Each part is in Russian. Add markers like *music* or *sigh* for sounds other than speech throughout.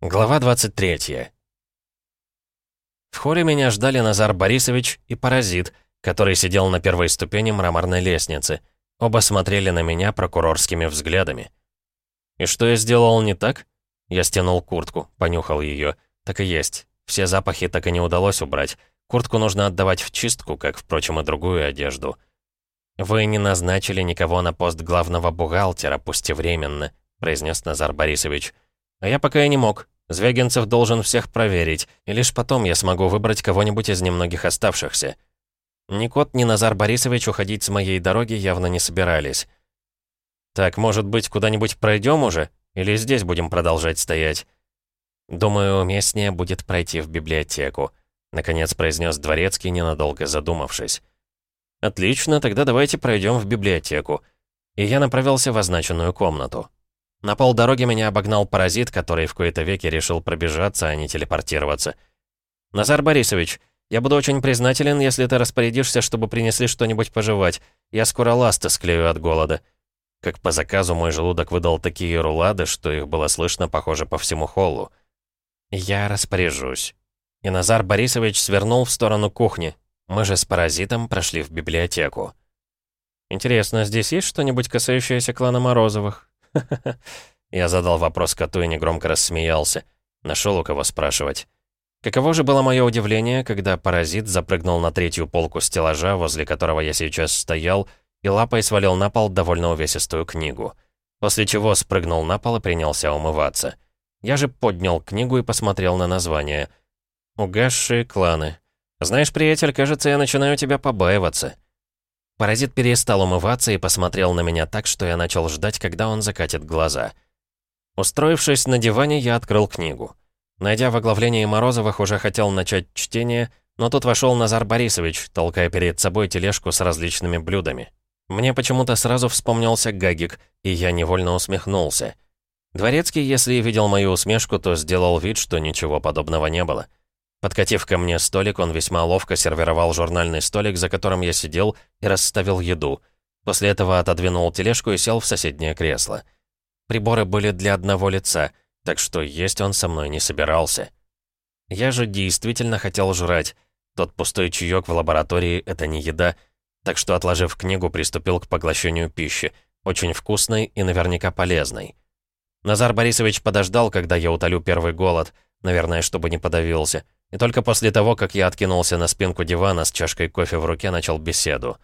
Глава 23. В хоре меня ждали Назар Борисович и Паразит, который сидел на первой ступени мраморной лестницы. Оба смотрели на меня прокурорскими взглядами. И что я сделал не так? Я стянул куртку, понюхал ее. Так и есть. Все запахи так и не удалось убрать. Куртку нужно отдавать в чистку, как, впрочем, и другую одежду. «Вы не назначили никого на пост главного бухгалтера, пусть и временно», произнес Назар Борисович. А я пока и не мог. Звягинцев должен всех проверить, и лишь потом я смогу выбрать кого-нибудь из немногих оставшихся. Ни Кот, ни Назар Борисович уходить с моей дороги явно не собирались. «Так, может быть, куда-нибудь пройдем уже? Или здесь будем продолжать стоять?» «Думаю, уместнее будет пройти в библиотеку», — наконец произнес Дворецкий, ненадолго задумавшись. «Отлично, тогда давайте пройдем в библиотеку». И я направился в означенную комнату. На полдороги меня обогнал паразит, который в кои-то веки решил пробежаться, а не телепортироваться. «Назар Борисович, я буду очень признателен, если ты распорядишься, чтобы принесли что-нибудь пожевать. Я скоро ласты склею от голода». Как по заказу мой желудок выдал такие рулады, что их было слышно, похоже, по всему холлу. «Я распоряжусь». И Назар Борисович свернул в сторону кухни. Мы же с паразитом прошли в библиотеку. «Интересно, здесь есть что-нибудь, касающееся клана Морозовых?» Я задал вопрос коту и негромко рассмеялся. Нашел у кого спрашивать. Каково же было мое удивление, когда паразит запрыгнул на третью полку стеллажа, возле которого я сейчас стоял, и лапой свалил на пол довольно увесистую книгу. После чего спрыгнул на пол и принялся умываться. Я же поднял книгу и посмотрел на название. «Угасшие кланы». «Знаешь, приятель, кажется, я начинаю тебя побаиваться». Паразит перестал умываться и посмотрел на меня так, что я начал ждать, когда он закатит глаза. Устроившись на диване, я открыл книгу. Найдя в оглавлении Морозовых, уже хотел начать чтение, но тут вошел Назар Борисович, толкая перед собой тележку с различными блюдами. Мне почему-то сразу вспомнился Гагик, и я невольно усмехнулся. Дворецкий, если и видел мою усмешку, то сделал вид, что ничего подобного не было. Подкатив ко мне столик, он весьма ловко сервировал журнальный столик, за которым я сидел, и расставил еду. После этого отодвинул тележку и сел в соседнее кресло. Приборы были для одного лица, так что есть он со мной не собирался. Я же действительно хотел жрать. Тот пустой чаек в лаборатории — это не еда, так что, отложив книгу, приступил к поглощению пищи, очень вкусной и наверняка полезной. Назар Борисович подождал, когда я утолю первый голод, наверное, чтобы не подавился — и только после того, как я откинулся на спинку дивана с чашкой кофе в руке, начал беседу.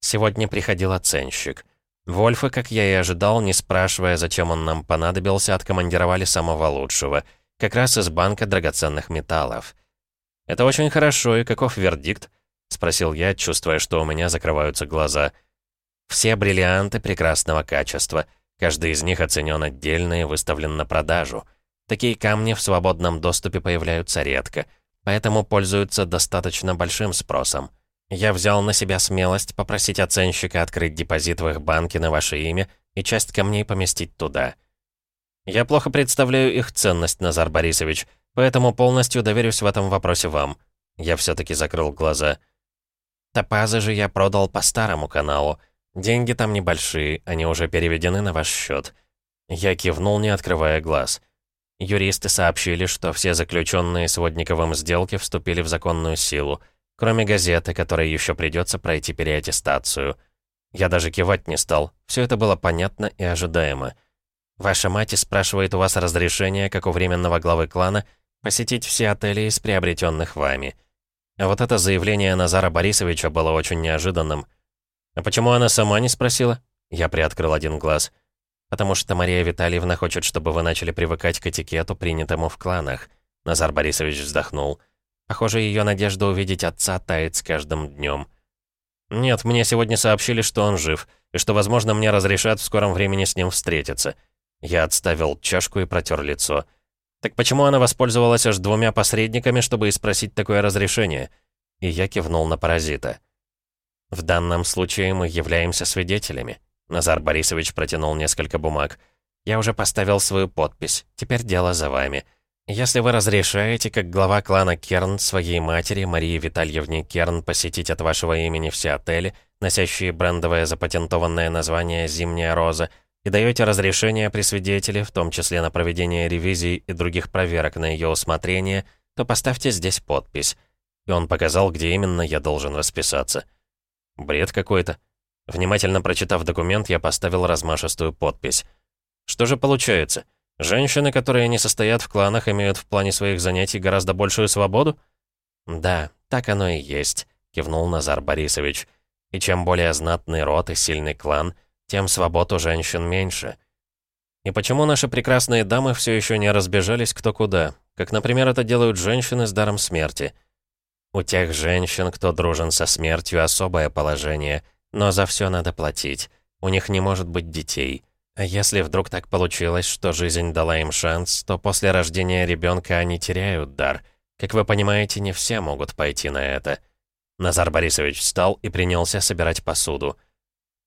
Сегодня приходил оценщик. Вольфы, как я и ожидал, не спрашивая, зачем он нам понадобился, откомандировали самого лучшего, как раз из банка драгоценных металлов. «Это очень хорошо, и каков вердикт?» — спросил я, чувствуя, что у меня закрываются глаза. «Все бриллианты прекрасного качества. Каждый из них оценен отдельно и выставлен на продажу». Такие камни в свободном доступе появляются редко, поэтому пользуются достаточно большим спросом. Я взял на себя смелость попросить оценщика открыть депозит в их банке на ваше имя и часть камней поместить туда. Я плохо представляю их ценность, Назар Борисович, поэтому полностью доверюсь в этом вопросе вам. Я все-таки закрыл глаза. Топазы же я продал по старому каналу. Деньги там небольшие, они уже переведены на ваш счет. Я кивнул, не открывая глаз. Юристы сообщили, что все заключенные с сделки вступили в законную силу, кроме газеты, которой еще придется пройти переаттестацию. Я даже кивать не стал, все это было понятно и ожидаемо. Ваша мать спрашивает у вас разрешения, как у временного главы клана, посетить все отели из приобретенных вами. А вот это заявление Назара Борисовича было очень неожиданным. А почему она сама не спросила? Я приоткрыл один глаз. «Потому что Мария Витальевна хочет, чтобы вы начали привыкать к этикету, принятому в кланах». Назар Борисович вздохнул. «Похоже, ее надежда увидеть отца тает с каждым днем. «Нет, мне сегодня сообщили, что он жив, и что, возможно, мне разрешат в скором времени с ним встретиться». Я отставил чашку и протер лицо. «Так почему она воспользовалась аж двумя посредниками, чтобы и спросить такое разрешение?» И я кивнул на паразита. «В данном случае мы являемся свидетелями. Назар Борисович протянул несколько бумаг. «Я уже поставил свою подпись. Теперь дело за вами. Если вы разрешаете, как глава клана Керн, своей матери, Марии Витальевне Керн, посетить от вашего имени все отели, носящие брендовое запатентованное название «Зимняя роза», и даете разрешение при свидетеле, в том числе на проведение ревизий и других проверок на ее усмотрение, то поставьте здесь подпись. И он показал, где именно я должен расписаться. Бред какой-то. Внимательно прочитав документ, я поставил размашистую подпись. Что же получается? Женщины, которые не состоят в кланах, имеют в плане своих занятий гораздо большую свободу? Да, так оно и есть, кивнул Назар Борисович. И чем более знатный род и сильный клан, тем свобод у женщин меньше. И почему наши прекрасные дамы все еще не разбежались кто куда? Как, например, это делают женщины с даром смерти. У тех женщин, кто дружен со смертью, особое положение, но за все надо платить. У них не может быть детей. А если вдруг так получилось, что жизнь дала им шанс, то после рождения ребенка они теряют дар. Как вы понимаете, не все могут пойти на это. Назар Борисович встал и принялся собирать посуду.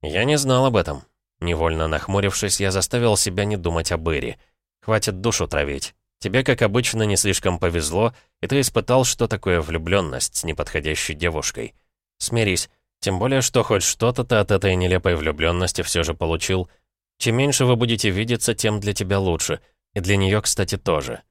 Я не знал об этом. Невольно нахмурившись, я заставил себя не думать об Ире. Хватит душу травить. Тебе, как обычно, не слишком повезло, и ты испытал, что такое влюбленность с неподходящей девушкой. Смирись. Тем более, что хоть что-то ты от этой нелепой влюбленности все же получил — чем меньше вы будете видеться, тем для тебя лучше. И для нее, кстати, тоже.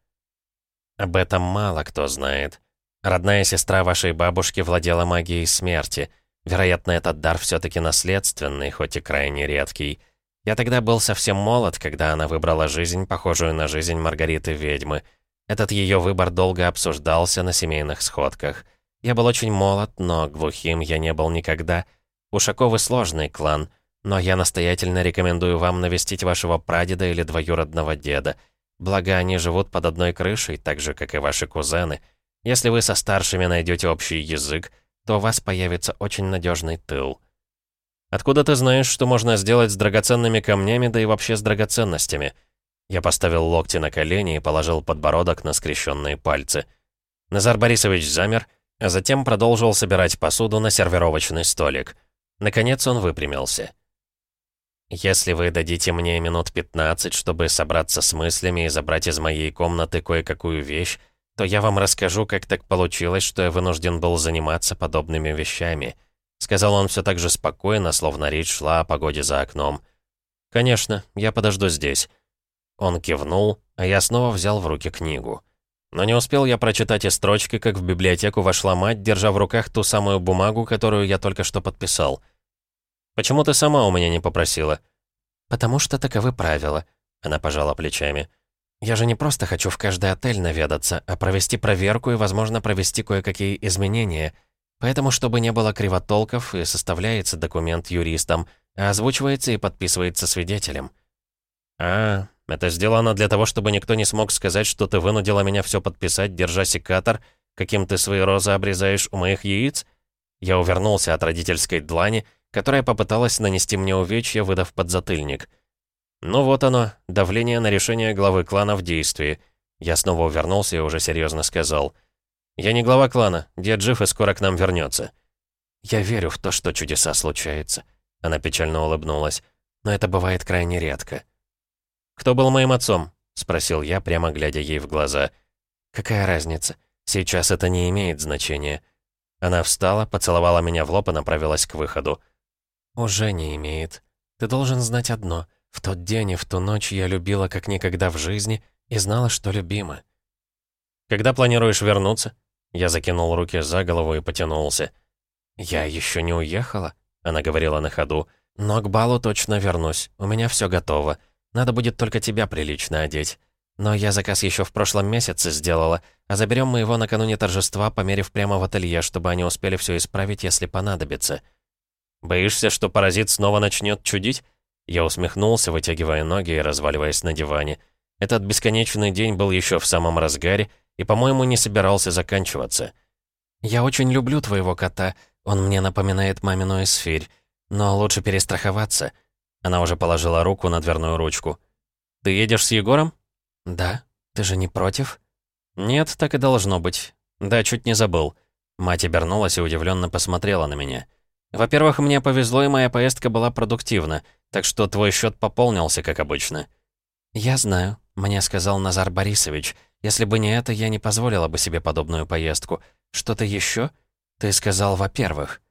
Об этом мало кто знает. Родная сестра вашей бабушки владела магией смерти. Вероятно, этот дар все-таки наследственный, хоть и крайне редкий. Я тогда был совсем молод, когда она выбрала жизнь, похожую на жизнь Маргариты-ведьмы. Этот ее выбор долго обсуждался на семейных сходках. Я был очень молод, но глухим я не был никогда. Ушаковы сложный клан — но я настоятельно рекомендую вам навестить вашего прадеда или двоюродного деда. Благо, они живут под одной крышей, так же, как и ваши кузены. Если вы со старшими найдете общий язык, то у вас появится очень надежный тыл. Откуда ты знаешь, что можно сделать с драгоценными камнями, да и вообще с драгоценностями? Я поставил локти на колени и положил подбородок на скрещенные пальцы. Назар Борисович замер, а затем продолжил собирать посуду на сервировочный столик. Наконец он выпрямился. «Если вы дадите мне минут 15, чтобы собраться с мыслями и забрать из моей комнаты кое-какую вещь, то я вам расскажу, как так получилось, что я вынужден был заниматься подобными вещами», сказал он все так же спокойно, словно речь шла о погоде за окном. «Конечно, я подожду здесь». Он кивнул, а я снова взял в руки книгу. Но не успел я прочитать и строчки, как в библиотеку вошла мать, держа в руках ту самую бумагу, которую я только что подписал — «Почему ты сама у меня не попросила?» «Потому что таковы правила», — она пожала плечами. «Я же не просто хочу в каждый отель наведаться, а провести проверку и, возможно, провести кое-какие изменения. Поэтому, чтобы не было кривотолков, и составляется документ юристом, а озвучивается и подписывается свидетелем». «А, это сделано для того, чтобы никто не смог сказать, что ты вынудила меня все подписать, держа секатор, каким ты свои розы обрезаешь у моих яиц?» Я увернулся от родительской длани которая попыталась нанести мне увечья, выдав подзатыльник. Ну вот оно, давление на решение главы клана в действии. Я снова увернулся и уже серьезно сказал. «Я не глава клана, дед жив и скоро к нам вернется. «Я верю в то, что чудеса случаются», — она печально улыбнулась. «Но это бывает крайне редко». «Кто был моим отцом?» — спросил я, прямо глядя ей в глаза. «Какая разница? Сейчас это не имеет значения». Она встала, поцеловала меня в лоб и направилась к выходу. «Уже не имеет. Ты должен знать одно. В тот день и в ту ночь я любила как никогда в жизни и знала, что любима». «Когда планируешь вернуться?» Я закинул руки за голову и потянулся. «Я еще не уехала», — она говорила на ходу. «Но к балу точно вернусь. У меня все готово. Надо будет только тебя прилично одеть. Но я заказ еще в прошлом месяце сделала, а заберем мы его накануне торжества, померив прямо в ателье, чтобы они успели все исправить, если понадобится». «Боишься, что паразит снова начнет чудить?» Я усмехнулся, вытягивая ноги и разваливаясь на диване. Этот бесконечный день был еще в самом разгаре и, по-моему, не собирался заканчиваться. «Я очень люблю твоего кота. Он мне напоминает мамину эсфирь. Но лучше перестраховаться». Она уже положила руку на дверную ручку. «Ты едешь с Егором?» «Да. Ты же не против?» «Нет, так и должно быть. Да, чуть не забыл». Мать обернулась и удивленно посмотрела на меня. Во-первых, мне повезло, и моя поездка была продуктивна, так что твой счет пополнился, как обычно». «Я знаю», — мне сказал Назар Борисович. «Если бы не это, я не позволила бы себе подобную поездку. Что-то еще? Ты сказал, во-первых».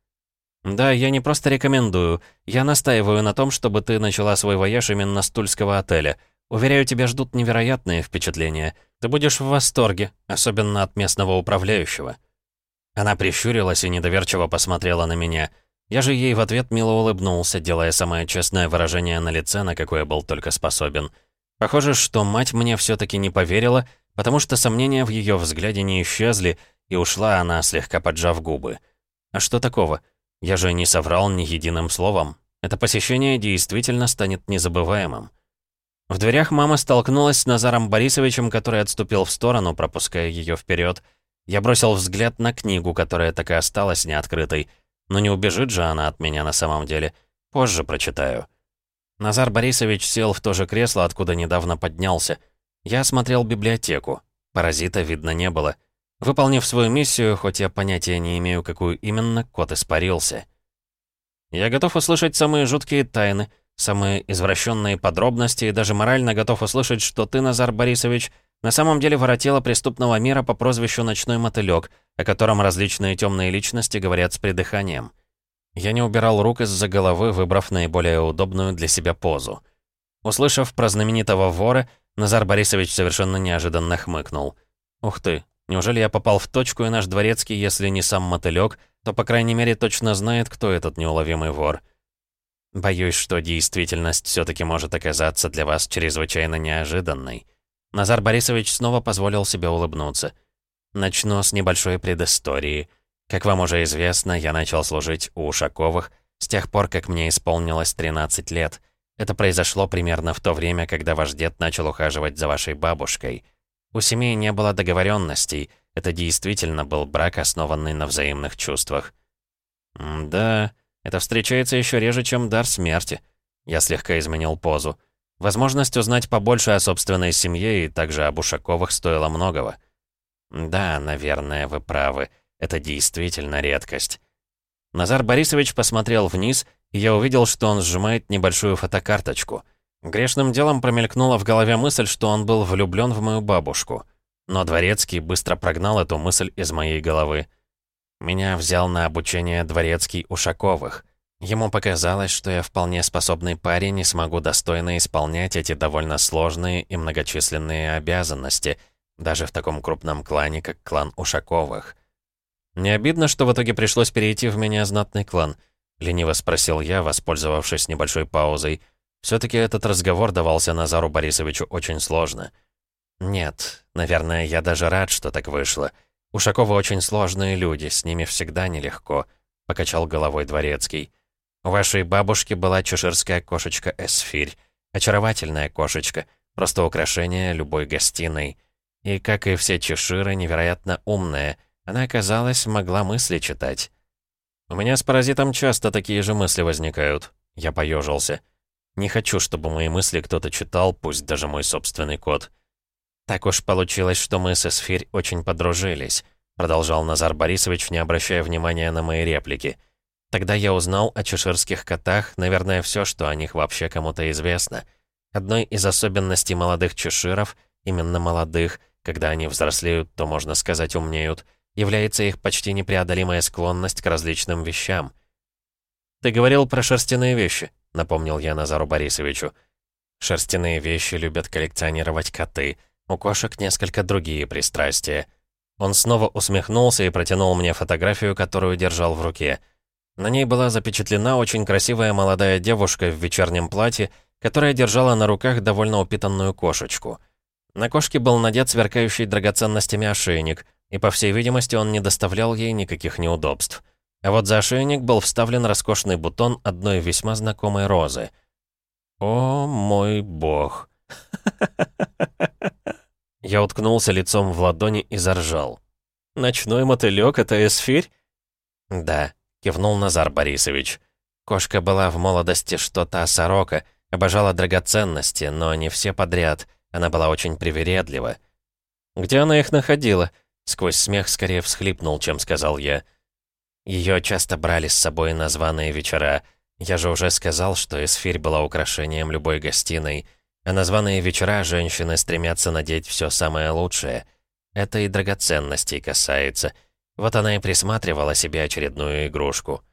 «Да, я не просто рекомендую. Я настаиваю на том, чтобы ты начала свой вояж именно с тульского отеля. Уверяю, тебя ждут невероятные впечатления. Ты будешь в восторге, особенно от местного управляющего». Она прищурилась и недоверчиво посмотрела на меня. Я же ей в ответ мило улыбнулся, делая самое честное выражение на лице, на какое был только способен. Похоже, что мать мне все таки не поверила, потому что сомнения в ее взгляде не исчезли, и ушла она, слегка поджав губы. А что такого? Я же не соврал ни единым словом. Это посещение действительно станет незабываемым. В дверях мама столкнулась с Назаром Борисовичем, который отступил в сторону, пропуская ее вперед. Я бросил взгляд на книгу, которая так и осталась неоткрытой. Но не убежит же она от меня на самом деле. Позже прочитаю. Назар Борисович сел в то же кресло, откуда недавно поднялся. Я осмотрел библиотеку. Паразита видно не было. Выполнив свою миссию, хоть я понятия не имею, какую именно, кот испарился. Я готов услышать самые жуткие тайны, самые извращенные подробности и даже морально готов услышать, что ты, Назар Борисович, на самом деле воротила преступного мира по прозвищу «Ночной мотылёк», о котором различные темные личности говорят с придыханием. Я не убирал рук из-за головы, выбрав наиболее удобную для себя позу. Услышав про знаменитого вора, Назар Борисович совершенно неожиданно хмыкнул. «Ух ты, неужели я попал в точку, и наш дворецкий, если не сам мотылёк, то, по крайней мере, точно знает, кто этот неуловимый вор?» Боюсь, что действительность все таки может оказаться для вас чрезвычайно неожиданной. Назар Борисович снова позволил себе улыбнуться. Начну с небольшой предыстории. Как вам уже известно, я начал служить у Ушаковых с тех пор, как мне исполнилось 13 лет. Это произошло примерно в то время, когда ваш дед начал ухаживать за вашей бабушкой. У семьи не было договоренностей. Это действительно был брак, основанный на взаимных чувствах. М да, это встречается еще реже, чем дар смерти. Я слегка изменил позу. Возможность узнать побольше о собственной семье и также об Ушаковых стоило многого. Да, наверное, вы правы. Это действительно редкость. Назар Борисович посмотрел вниз, и я увидел, что он сжимает небольшую фотокарточку. Грешным делом промелькнула в голове мысль, что он был влюблен в мою бабушку. Но Дворецкий быстро прогнал эту мысль из моей головы. Меня взял на обучение Дворецкий Ушаковых. Ему показалось, что я вполне способный парень и смогу достойно исполнять эти довольно сложные и многочисленные обязанности, даже в таком крупном клане, как клан Ушаковых. «Не обидно, что в итоге пришлось перейти в меня знатный клан?» — лениво спросил я, воспользовавшись небольшой паузой. Все таки этот разговор давался Назару Борисовичу очень сложно. «Нет, наверное, я даже рад, что так вышло. Ушаковы очень сложные люди, с ними всегда нелегко», — покачал головой Дворецкий. У вашей бабушки была чеширская кошечка Эсфирь. Очаровательная кошечка, просто украшение любой гостиной. И, как и все чеширы, невероятно умная. Она, казалось, могла мысли читать. У меня с паразитом часто такие же мысли возникают. Я поежился. Не хочу, чтобы мои мысли кто-то читал, пусть даже мой собственный кот. Так уж получилось, что мы с Эсфирь очень подружились, продолжал Назар Борисович, не обращая внимания на мои реплики. — Тогда я узнал о чеширских котах, наверное, все, что о них вообще кому-то известно. Одной из особенностей молодых чеширов, именно молодых, когда они взрослеют, то, можно сказать, умнеют, является их почти непреодолимая склонность к различным вещам. «Ты говорил про шерстяные вещи», — напомнил я Назару Борисовичу. «Шерстяные вещи любят коллекционировать коты. У кошек несколько другие пристрастия». Он снова усмехнулся и протянул мне фотографию, которую держал в руке — на ней была запечатлена очень красивая молодая девушка в вечернем платье, которая держала на руках довольно упитанную кошечку. На кошке был надет сверкающий драгоценностями ошейник, и, по всей видимости, он не доставлял ей никаких неудобств. А вот за ошейник был вставлен роскошный бутон одной весьма знакомой розы. «О, мой бог!» *laughs* Я уткнулся лицом в ладони и заржал. «Ночной мотылёк — это эсфирь?» «Да», кивнул Назар Борисович. Кошка была в молодости что-то сорока, обожала драгоценности, но не все подряд. Она была очень привередлива. «Где она их находила?» Сквозь смех скорее всхлипнул, чем сказал я. Ее часто брали с собой на званые вечера. Я же уже сказал, что эсфирь была украшением любой гостиной. А на званые вечера женщины стремятся надеть все самое лучшее. Это и драгоценностей касается — вот она и присматривала себе очередную игрушку.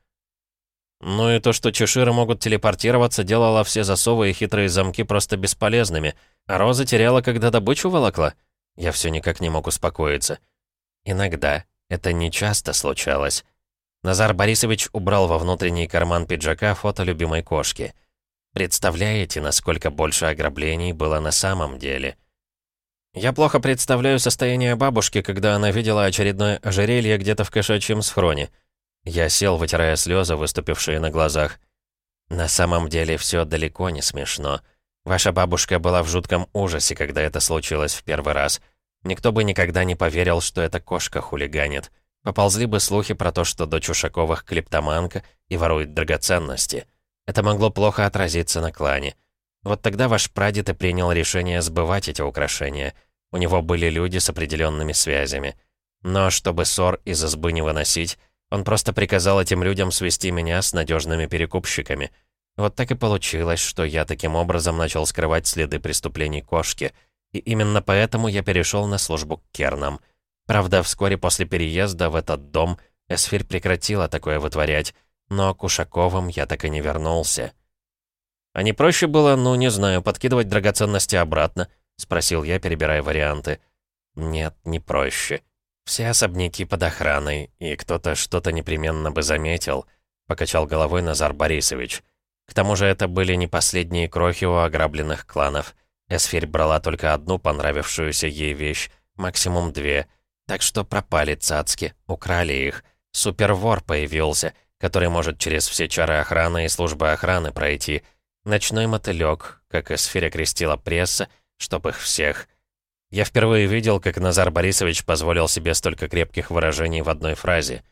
Ну и то, что чеширы могут телепортироваться, делало все засовы и хитрые замки просто бесполезными, а Роза теряла, когда добычу волокла. Я все никак не мог успокоиться. Иногда. Это не часто случалось. Назар Борисович убрал во внутренний карман пиджака фото любимой кошки. Представляете, насколько больше ограблений было на самом деле? Я плохо представляю состояние бабушки, когда она видела очередное ожерелье где-то в кошачьем схроне. Я сел, вытирая слезы, выступившие на глазах. На самом деле все далеко не смешно. Ваша бабушка была в жутком ужасе, когда это случилось в первый раз. Никто бы никогда не поверил, что эта кошка хулиганит. Поползли бы слухи про то, что дочь Ушаковых клептоманка и ворует драгоценности. Это могло плохо отразиться на клане. Вот тогда ваш прадед и принял решение сбывать эти украшения. У него были люди с определенными связями. Но чтобы ссор из избы не выносить, он просто приказал этим людям свести меня с надежными перекупщиками. Вот так и получилось, что я таким образом начал скрывать следы преступлений кошки. И именно поэтому я перешел на службу к Кернам. Правда, вскоре после переезда в этот дом Эсфирь прекратила такое вытворять, но к Ушаковым я так и не вернулся. «А не проще было, ну, не знаю, подкидывать драгоценности обратно?» — спросил я, перебирая варианты. «Нет, не проще. Все особняки под охраной, и кто-то что-то непременно бы заметил», — покачал головой Назар Борисович. «К тому же это были не последние крохи у ограбленных кланов. Эсфирь брала только одну понравившуюся ей вещь, максимум две, так что пропали цацки, украли их. Супервор появился, который может через все чары охраны и службы охраны пройти. Ночной мотылёк, как Эсфирь крестила пресса, чтоб их всех — я впервые видел, как Назар Борисович позволил себе столько крепких выражений в одной фразе.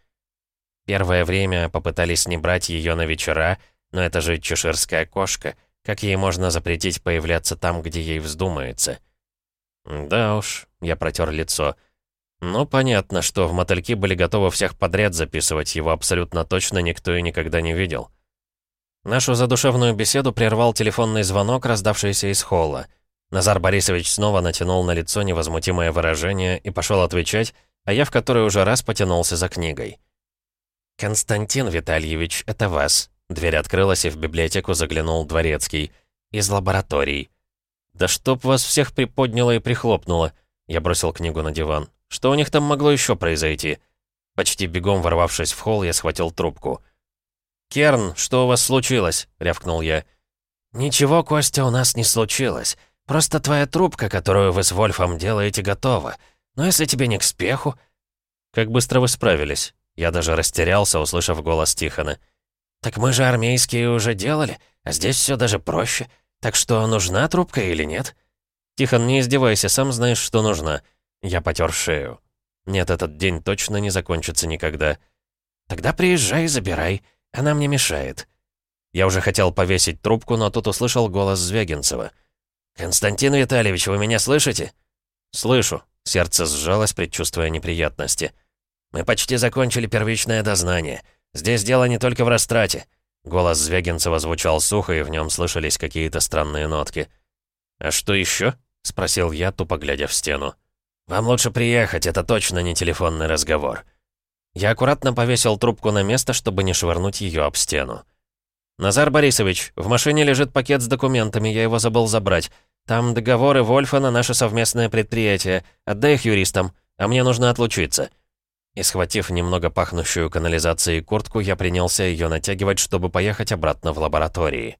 Первое время попытались не брать ее на вечера, но это же чеширская кошка. Как ей можно запретить появляться там, где ей вздумается? Да уж, я протер лицо. Ну, понятно, что в мотыльки были готовы всех подряд записывать, его абсолютно точно никто и никогда не видел. Нашу задушевную беседу прервал телефонный звонок, раздавшийся из холла. Назар Борисович снова натянул на лицо невозмутимое выражение и пошел отвечать, а я в который уже раз потянулся за книгой. «Константин Витальевич, это вас». Дверь открылась, и в библиотеку заглянул Дворецкий. «Из лабораторий». «Да чтоб вас всех приподняло и прихлопнуло!» Я бросил книгу на диван. «Что у них там могло еще произойти?» Почти бегом ворвавшись в холл, я схватил трубку. «Керн, что у вас случилось?» — рявкнул я. «Ничего, Костя, у нас не случилось. Просто твоя трубка, которую вы с Вольфом делаете, готова. Но если тебе не к спеху...» «Как быстро вы справились?» Я даже растерялся, услышав голос Тихона. «Так мы же армейские уже делали, а здесь все даже проще. Так что, нужна трубка или нет?» «Тихон, не издевайся, сам знаешь, что нужна». Я потер шею. «Нет, этот день точно не закончится никогда». «Тогда приезжай и забирай. Она мне мешает». Я уже хотел повесить трубку, но тут услышал голос Звягинцева. «Константин Витальевич, вы меня слышите?» «Слышу». Сердце сжалось, предчувствуя неприятности. «Мы почти закончили первичное дознание. Здесь дело не только в растрате». Голос Звягинцева звучал сухо, и в нем слышались какие-то странные нотки. «А что еще? спросил я, тупо глядя в стену. «Вам лучше приехать, это точно не телефонный разговор». Я аккуратно повесил трубку на место, чтобы не швырнуть ее об стену. «Назар Борисович, в машине лежит пакет с документами, я его забыл забрать. Там договоры Вольфа на наше совместное предприятие. Отдай их юристам, а мне нужно отлучиться». И схватив немного пахнущую канализацией куртку, я принялся ее натягивать, чтобы поехать обратно в лаборатории.